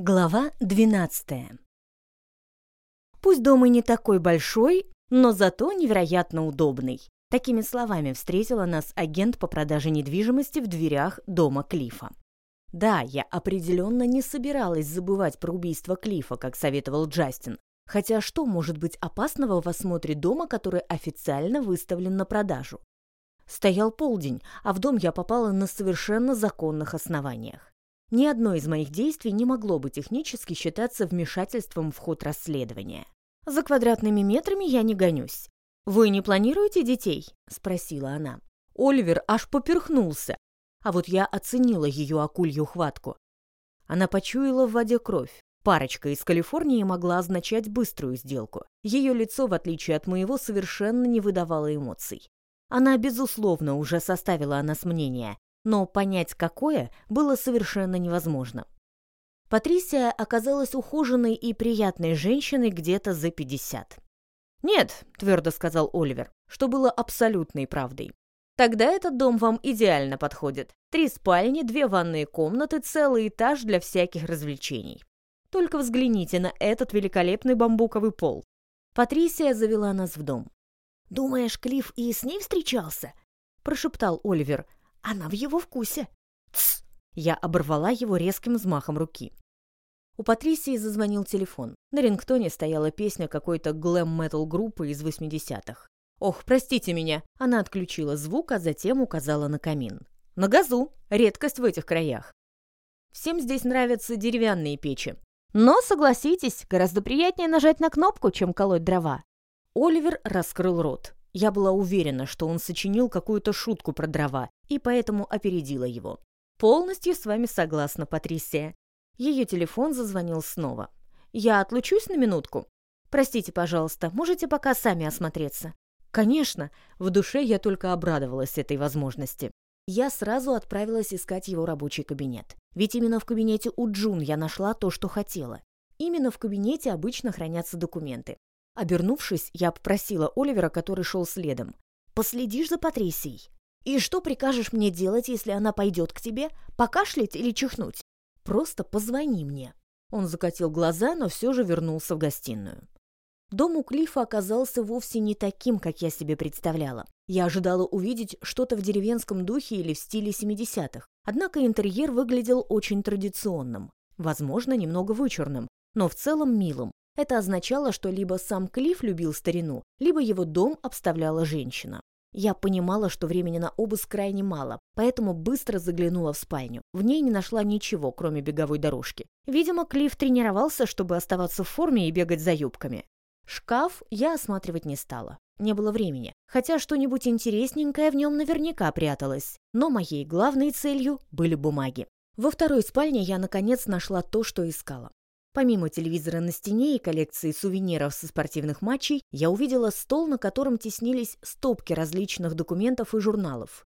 Глава 12 Пусть дом и не такой большой, но зато невероятно удобный. Такими словами встретила нас агент по продаже недвижимости в дверях дома Клифа. Да, я определенно не собиралась забывать про убийство Клифа, как советовал Джастин. Хотя что может быть опасного в осмотре дома, который официально выставлен на продажу? Стоял полдень, а в дом я попала на совершенно законных основаниях. Ни одно из моих действий не могло бы технически считаться вмешательством в ход расследования. За квадратными метрами я не гонюсь. «Вы не планируете детей?» – спросила она. Оливер аж поперхнулся, а вот я оценила ее акулью хватку. Она почуяла в воде кровь. Парочка из Калифорнии могла означать быструю сделку. Ее лицо, в отличие от моего, совершенно не выдавало эмоций. Она, безусловно, уже составила о нас мнение, но понять какое было совершенно невозможно. Патрисия оказалась ухоженной и приятной женщиной где-то за 50. «Нет», — твердо сказал Оливер, что было абсолютной правдой. «Тогда этот дом вам идеально подходит. Три спальни, две ванные комнаты, целый этаж для всяких развлечений. Только взгляните на этот великолепный бамбуковый пол». Патрисия завела нас в дом. «Думаешь, Клифф и с ней встречался?» — прошептал Оливер, она в его вкусе. Тсс! Я оборвала его резким взмахом руки. У Патрисии зазвонил телефон. На рингтоне стояла песня какой-то глэм-метал группы из 80-х. «Ох, простите меня!» Она отключила звук, а затем указала на камин. «На газу! Редкость в этих краях!» Всем здесь нравятся деревянные печи. Но, согласитесь, гораздо приятнее нажать на кнопку, чем колоть дрова. Оливер раскрыл рот. Я была уверена, что он сочинил какую-то шутку про дрова, и поэтому опередила его. «Полностью с вами согласна, Патрисия». Ее телефон зазвонил снова. «Я отлучусь на минутку?» «Простите, пожалуйста, можете пока сами осмотреться?» «Конечно!» В душе я только обрадовалась этой возможности. Я сразу отправилась искать его рабочий кабинет. Ведь именно в кабинете у Джун я нашла то, что хотела. Именно в кабинете обычно хранятся документы. Обернувшись, я попросила Оливера, который шел следом. «Последишь за Патрисией? И что прикажешь мне делать, если она пойдет к тебе? Покашлять или чихнуть? Просто позвони мне». Он закатил глаза, но все же вернулся в гостиную. Дом у Клифа оказался вовсе не таким, как я себе представляла. Я ожидала увидеть что-то в деревенском духе или в стиле 70-х. Однако интерьер выглядел очень традиционным, возможно, немного вычурным, но в целом милым. Это означало, что либо сам Клифф любил старину, либо его дом обставляла женщина. Я понимала, что времени на обыск крайне мало, поэтому быстро заглянула в спальню. В ней не нашла ничего, кроме беговой дорожки. Видимо, Клифф тренировался, чтобы оставаться в форме и бегать за юбками. Шкаф я осматривать не стала. Не было времени, хотя что-нибудь интересненькое в нем наверняка пряталось. Но моей главной целью были бумаги. Во второй спальне я, наконец, нашла то, что искала. Помимо телевизора на стене и коллекции сувениров со спортивных матчей, я увидела стол, на котором теснились стопки различных документов и журналов.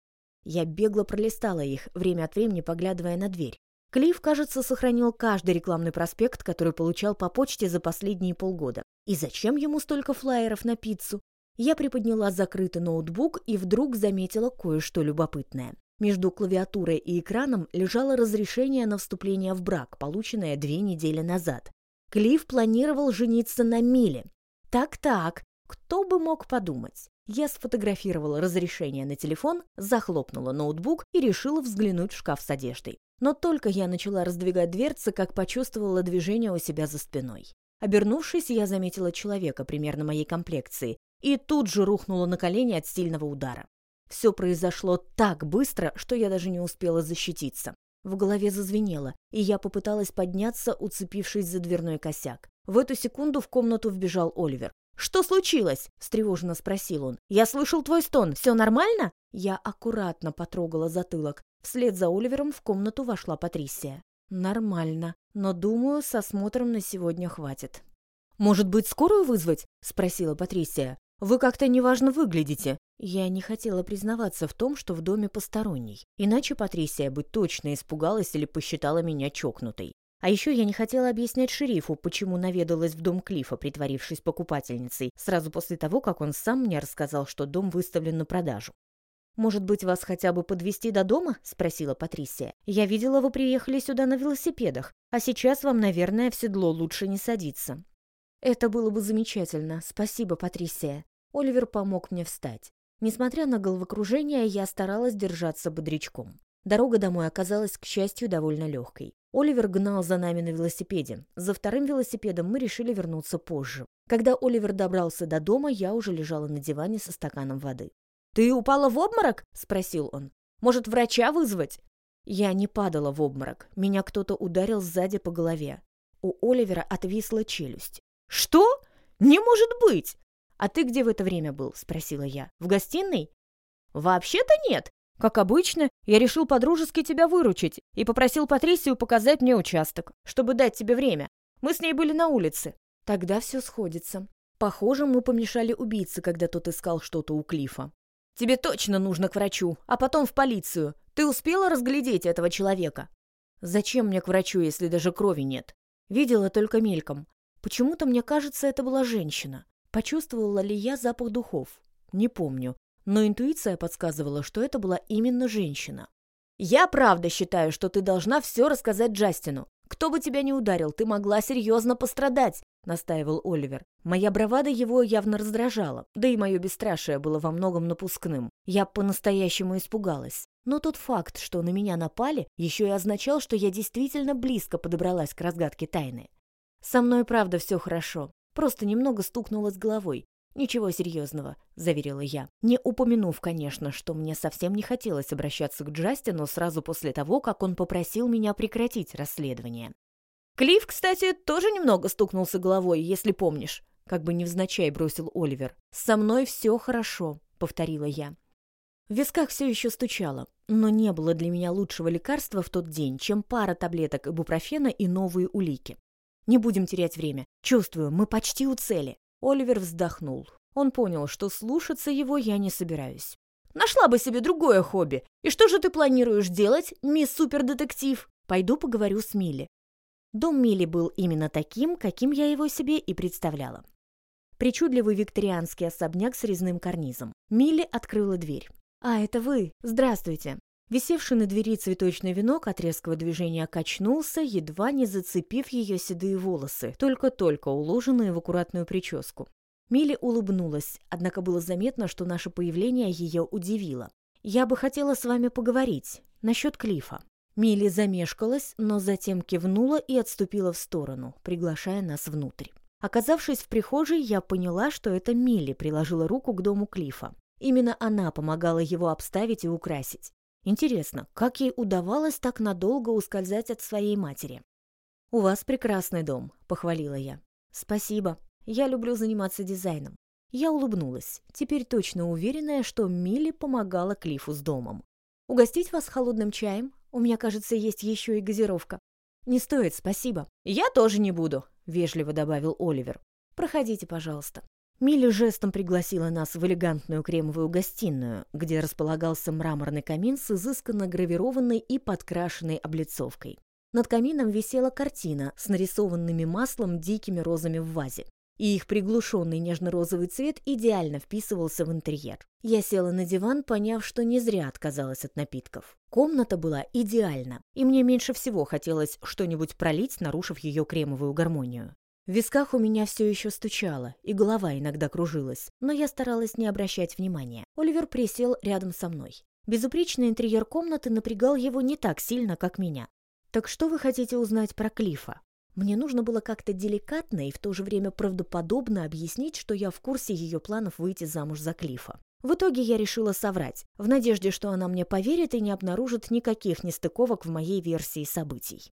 Я бегло пролистала их, время от времени поглядывая на дверь. Клифф, кажется, сохранил каждый рекламный проспект, который получал по почте за последние полгода. И зачем ему столько флаеров на пиццу? Я приподняла закрытый ноутбук и вдруг заметила кое-что любопытное. Между клавиатурой и экраном лежало разрешение на вступление в брак, полученное две недели назад. Клифф планировал жениться на Миле. Так-так, кто бы мог подумать? Я сфотографировала разрешение на телефон, захлопнула ноутбук и решила взглянуть в шкаф с одеждой. Но только я начала раздвигать дверцы, как почувствовала движение у себя за спиной. Обернувшись, я заметила человека примерно моей комплекции и тут же рухнула на колени от сильного удара. Все произошло так быстро, что я даже не успела защититься. В голове зазвенело, и я попыталась подняться, уцепившись за дверной косяк. В эту секунду в комнату вбежал Оливер. «Что случилось?» – встревоженно спросил он. «Я слышал твой стон. Все нормально?» Я аккуратно потрогала затылок. Вслед за Оливером в комнату вошла Патрисия. «Нормально, но, думаю, с осмотром на сегодня хватит». «Может быть, скорую вызвать?» – спросила Патрисия. «Вы как-то неважно выглядите». Я не хотела признаваться в том, что в доме посторонний. Иначе Патрисия бы точно испугалась или посчитала меня чокнутой. А еще я не хотела объяснять шерифу, почему наведалась в дом Клифа, притворившись покупательницей, сразу после того, как он сам мне рассказал, что дом выставлен на продажу. «Может быть, вас хотя бы подвести до дома?» — спросила Патрисия. «Я видела, вы приехали сюда на велосипедах, а сейчас вам, наверное, в седло лучше не садиться». «Это было бы замечательно. Спасибо, Патрисия». Оливер помог мне встать. Несмотря на головокружение, я старалась держаться бодрячком. Дорога домой оказалась, к счастью, довольно легкой. Оливер гнал за нами на велосипеде. За вторым велосипедом мы решили вернуться позже. Когда Оливер добрался до дома, я уже лежала на диване со стаканом воды. «Ты упала в обморок?» — спросил он. «Может, врача вызвать?» Я не падала в обморок. Меня кто-то ударил сзади по голове. У Оливера отвисла челюсть. «Что? Не может быть!» «А ты где в это время был?» — спросила я. «В гостиной?» «Вообще-то нет. Как обычно, я решил подружески тебя выручить и попросил Патрисию показать мне участок, чтобы дать тебе время. Мы с ней были на улице. Тогда все сходится. Похоже, мы помешали убийце, когда тот искал что-то у Клифа. Тебе точно нужно к врачу, а потом в полицию. Ты успела разглядеть этого человека? Зачем мне к врачу, если даже крови нет? Видела только мельком. Почему-то мне кажется, это была женщина. Почувствовала ли я запах духов? Не помню но интуиция подсказывала, что это была именно женщина. «Я правда считаю, что ты должна все рассказать Джастину. Кто бы тебя не ударил, ты могла серьезно пострадать», — настаивал Оливер. Моя бравада его явно раздражала, да и мое бесстрашие было во многом напускным. Я по-настоящему испугалась. Но тот факт, что на меня напали, еще и означал, что я действительно близко подобралась к разгадке тайны. Со мной, правда, все хорошо. Просто немного стукнулась головой. «Ничего серьезного», — заверила я, не упомянув, конечно, что мне совсем не хотелось обращаться к Джастину сразу после того, как он попросил меня прекратить расследование. «Клифф, кстати, тоже немного стукнулся головой, если помнишь», — как бы невзначай бросил Оливер. «Со мной все хорошо», — повторила я. В висках все еще стучало, но не было для меня лучшего лекарства в тот день, чем пара таблеток ибупрофена и новые улики. Не будем терять время. Чувствую, мы почти у цели. Оливер вздохнул. Он понял, что слушаться его я не собираюсь. «Нашла бы себе другое хобби. И что же ты планируешь делать, мисс супердетектив?» «Пойду поговорю с Милли». Дом Милли был именно таким, каким я его себе и представляла. Причудливый викторианский особняк с резным карнизом. Милли открыла дверь. «А, это вы. Здравствуйте». Висевший на двери цветочный венок от резкого движения качнулся, едва не зацепив ее седые волосы, только-только уложенные в аккуратную прическу. Милли улыбнулась, однако было заметно, что наше появление ее удивило. «Я бы хотела с вами поговорить. Насчет Клифа». Милли замешкалась, но затем кивнула и отступила в сторону, приглашая нас внутрь. Оказавшись в прихожей, я поняла, что это Милли приложила руку к дому Клифа. Именно она помогала его обставить и украсить. Интересно, как ей удавалось так надолго ускользать от своей матери? «У вас прекрасный дом», — похвалила я. «Спасибо. Я люблю заниматься дизайном». Я улыбнулась, теперь точно уверенная, что Милли помогала Клифу с домом. «Угостить вас холодным чаем? У меня, кажется, есть еще и газировка». «Не стоит, спасибо». «Я тоже не буду», — вежливо добавил Оливер. «Проходите, пожалуйста». Милли жестом пригласила нас в элегантную кремовую гостиную, где располагался мраморный камин с изысканно гравированной и подкрашенной облицовкой. Над камином висела картина с нарисованными маслом дикими розами в вазе, и их приглушенный нежно-розовый цвет идеально вписывался в интерьер. Я села на диван, поняв, что не зря отказалась от напитков. Комната была идеальна, и мне меньше всего хотелось что-нибудь пролить, нарушив ее кремовую гармонию. В висках у меня все еще стучало, и голова иногда кружилась, но я старалась не обращать внимания. Оливер присел рядом со мной. Безупречный интерьер комнаты напрягал его не так сильно, как меня. «Так что вы хотите узнать про Клифа?» Мне нужно было как-то деликатно и в то же время правдоподобно объяснить, что я в курсе ее планов выйти замуж за Клифа. В итоге я решила соврать, в надежде, что она мне поверит и не обнаружит никаких нестыковок в моей версии событий.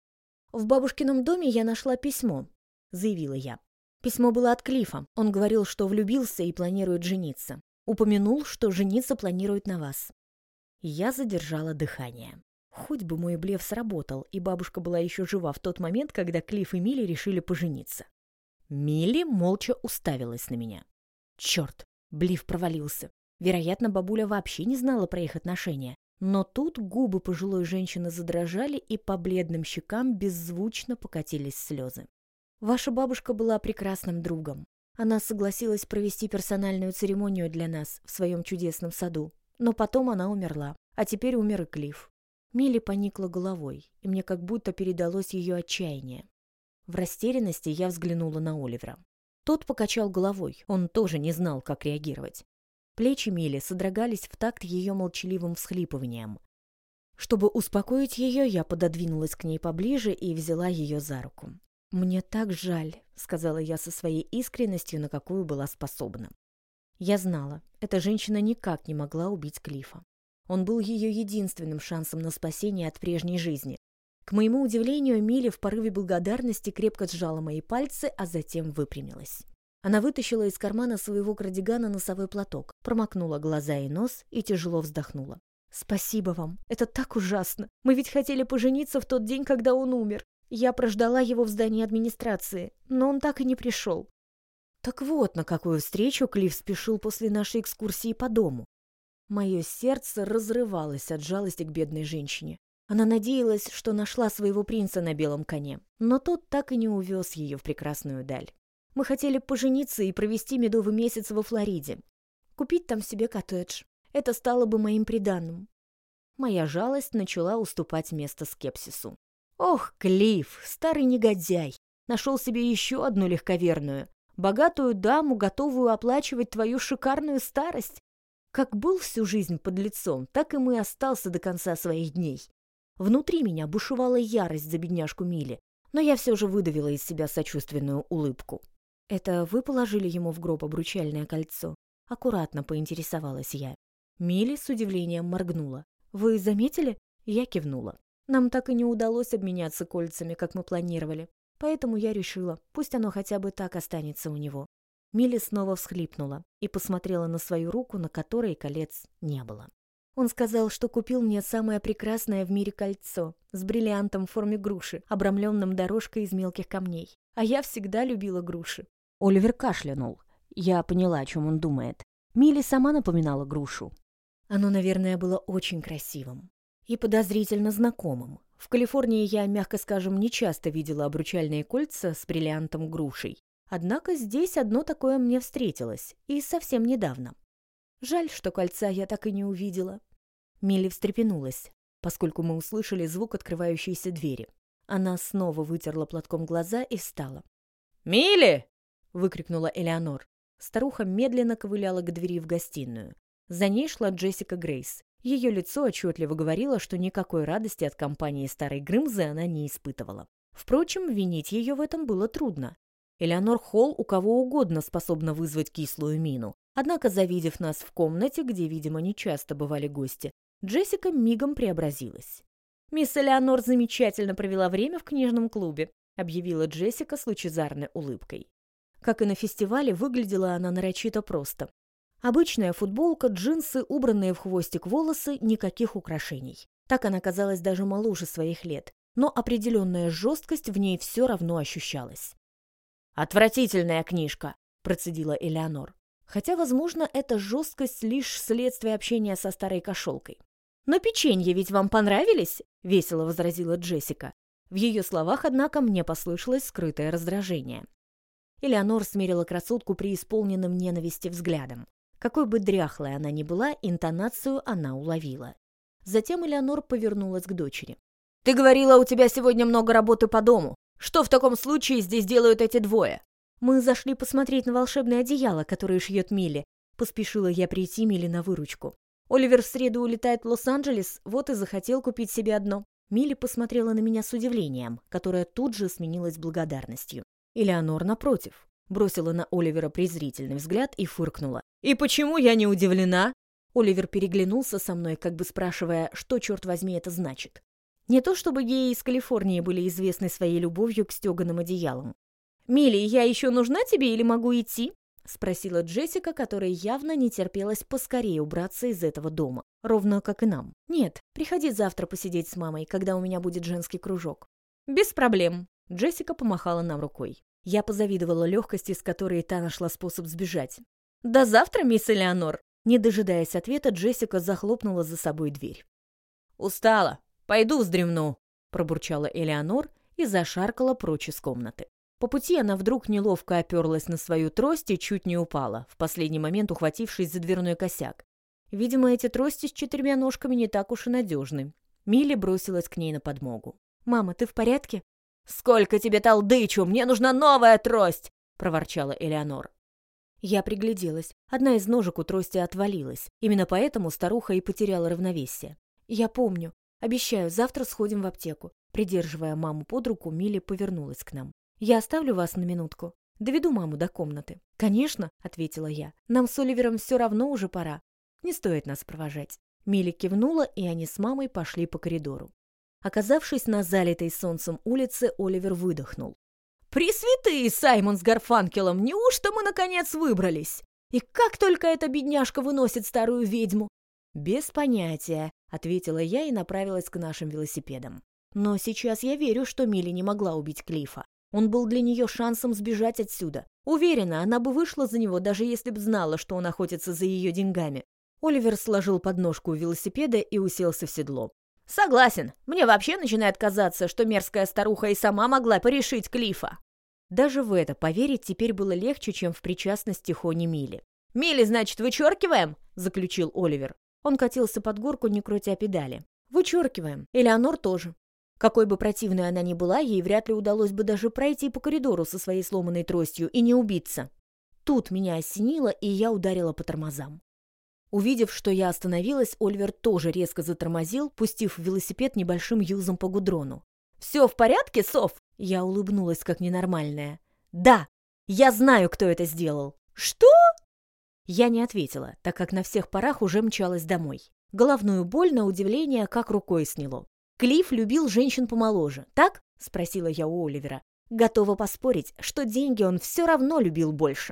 В бабушкином доме я нашла письмо, — заявила я. Письмо было от Клифа. Он говорил, что влюбился и планирует жениться. Упомянул, что жениться планирует на вас. Я задержала дыхание. Хоть бы мой блеф сработал, и бабушка была еще жива в тот момент, когда Клифф и Милли решили пожениться. Милли молча уставилась на меня. Черт, блеф провалился. Вероятно, бабуля вообще не знала про их отношения. Но тут губы пожилой женщины задрожали, и по бледным щекам беззвучно покатились слезы. Ваша бабушка была прекрасным другом. Она согласилась провести персональную церемонию для нас в своем чудесном саду. Но потом она умерла, а теперь умер и Клифф. Милли поникла головой, и мне как будто передалось ее отчаяние. В растерянности я взглянула на Оливера. Тот покачал головой, он тоже не знал, как реагировать. Плечи Милли содрогались в такт ее молчаливым всхлипыванием. Чтобы успокоить ее, я пододвинулась к ней поближе и взяла ее за руку. «Мне так жаль», — сказала я со своей искренностью, на какую была способна. Я знала, эта женщина никак не могла убить Клифа. Он был ее единственным шансом на спасение от прежней жизни. К моему удивлению, Милли в порыве благодарности крепко сжала мои пальцы, а затем выпрямилась. Она вытащила из кармана своего кардигана носовой платок, промокнула глаза и нос и тяжело вздохнула. «Спасибо вам. Это так ужасно. Мы ведь хотели пожениться в тот день, когда он умер. Я прождала его в здании администрации, но он так и не пришел». Так вот, на какую встречу Клифф спешил после нашей экскурсии по дому. Мое сердце разрывалось от жалости к бедной женщине. Она надеялась, что нашла своего принца на белом коне, но тот так и не увез ее в прекрасную даль. Мы хотели пожениться и провести медовый месяц во Флориде. Купить там себе коттедж. Это стало бы моим приданным. Моя жалость начала уступать место скепсису. Ох, Клифф, старый негодяй, нашел себе еще одну легковерную, богатую даму, готовую оплачивать твою шикарную старость. Как был всю жизнь под лицом, так и мы остался до конца своих дней. Внутри меня бушевала ярость за бедняжку Мили, но я все же выдавила из себя сочувственную улыбку. «Это вы положили ему в гроб обручальное кольцо?» Аккуратно поинтересовалась я. Милли с удивлением моргнула. «Вы заметили?» Я кивнула. Нам так и не удалось обменяться кольцами, как мы планировали. Поэтому я решила, пусть оно хотя бы так останется у него. Милли снова всхлипнула и посмотрела на свою руку, на которой колец не было. Он сказал, что купил мне самое прекрасное в мире кольцо с бриллиантом в форме груши, обрамленным дорожкой из мелких камней. А я всегда любила груши. Оливер кашлянул. Я поняла, о чем он думает. Милли сама напоминала грушу. Оно, наверное, было очень красивым и подозрительно знакомым. В Калифорнии я, мягко скажем, не часто видела обручальные кольца с бриллиантом грушей. Однако здесь одно такое мне встретилось, и совсем недавно. Жаль, что кольца я так и не увидела. Милли встрепенулась, поскольку мы услышали звук открывающейся двери. Она снова вытерла платком глаза и встала. «Милли!» — выкрикнула Элеонор. Старуха медленно ковыляла к двери в гостиную. За ней шла Джессика Грейс. Ее лицо отчетливо говорило, что никакой радости от компании старой Грымзы она не испытывала. Впрочем, винить ее в этом было трудно. Элеонор Холл у кого угодно способна вызвать кислую мину. Однако, завидев нас в комнате, где, видимо, нечасто бывали гости, Джессика мигом преобразилась. «Мисс Элеонор замечательно провела время в книжном клубе», объявила Джессика с лучезарной улыбкой. Как и на фестивале, выглядела она нарочито просто. Обычная футболка, джинсы, убранные в хвостик волосы, никаких украшений. Так она казалась даже моложе своих лет, но определенная жесткость в ней все равно ощущалась. «Отвратительная книжка», — процедила Элеонор. Хотя, возможно, эта жесткость лишь следствие общения со старой кошелкой. «Но печенье ведь вам понравились?» — весело возразила Джессика. В ее словах, однако, мне послышалось скрытое раздражение. Элеонор смерила красотку преисполненным ненависти взглядом. Какой бы дряхлой она ни была, интонацию она уловила. Затем Элеонор повернулась к дочери. «Ты говорила, у тебя сегодня много работы по дому. Что в таком случае здесь делают эти двое?» «Мы зашли посмотреть на волшебное одеяло, которое шьет Милли. Поспешила я прийти Милли на выручку. Оливер в среду улетает в Лос-Анджелес, вот и захотел купить себе одно». Милли посмотрела на меня с удивлением, которое тут же сменилось благодарностью. Элеонор, напротив, бросила на Оливера презрительный взгляд и фыркнула. «И почему я не удивлена?» Оливер переглянулся со мной, как бы спрашивая, что, черт возьми, это значит. Не то чтобы геи из Калифорнии были известны своей любовью к стеганым одеялам. «Милли, я еще нужна тебе или могу идти?» — спросила Джессика, которая явно не терпелась поскорее убраться из этого дома, ровно как и нам. «Нет, приходи завтра посидеть с мамой, когда у меня будет женский кружок». «Без проблем», — Джессика помахала нам рукой. Я позавидовала легкости, с которой та нашла способ сбежать. «До завтра, мисс Элеонор!» Не дожидаясь ответа, Джессика захлопнула за собой дверь. «Устала. Пойду вздремну», — пробурчала Элеонор и зашаркала прочь из комнаты. По пути она вдруг неловко оперлась на свою трость и чуть не упала, в последний момент ухватившись за дверной косяк. Видимо, эти трости с четырьмя ножками не так уж и надежны. Милли бросилась к ней на подмогу. «Мама, ты в порядке?» «Сколько тебе толдычу! Мне нужна новая трость!» — проворчала Элеонор. Я пригляделась. Одна из ножек у трости отвалилась. Именно поэтому старуха и потеряла равновесие. «Я помню. Обещаю, завтра сходим в аптеку». Придерживая маму под руку, Милли повернулась к нам. «Я оставлю вас на минутку. Доведу маму до комнаты». «Конечно», — ответила я. «Нам с Оливером все равно уже пора. Не стоит нас провожать». Милли кивнула, и они с мамой пошли по коридору. Оказавшись на залитой солнцем улице, Оливер выдохнул. «Пресвятые, Саймон с Гарфанкелом, неужто мы, наконец, выбрались? И как только эта бедняжка выносит старую ведьму?» «Без понятия», — ответила я и направилась к нашим велосипедам. Но сейчас я верю, что Милли не могла убить Клифа. Он был для нее шансом сбежать отсюда. Уверена, она бы вышла за него, даже если б знала, что он охотится за ее деньгами. Оливер сложил подножку у велосипеда и уселся в седло. «Согласен. Мне вообще начинает казаться, что мерзкая старуха и сама могла порешить Клифа». Даже в это поверить теперь было легче, чем в причастность Тихони Милли. «Милли, значит, вычеркиваем?» – заключил Оливер. Он катился под горку, не крутя педали. «Вычеркиваем. Элеонор тоже. Какой бы противной она ни была, ей вряд ли удалось бы даже пройти по коридору со своей сломанной тростью и не убиться. Тут меня осенило, и я ударила по тормозам. Увидев, что я остановилась, Ольвер тоже резко затормозил, пустив велосипед небольшим юзом по гудрону. «Все в порядке, Сов?» Я улыбнулась, как ненормальная. «Да, я знаю, кто это сделал». «Что?» Я не ответила, так как на всех парах уже мчалась домой. Головную боль, на удивление, как рукой сняло. Клифф любил женщин помоложе, так? Спросила я у Оливера. Готова поспорить, что деньги он все равно любил больше.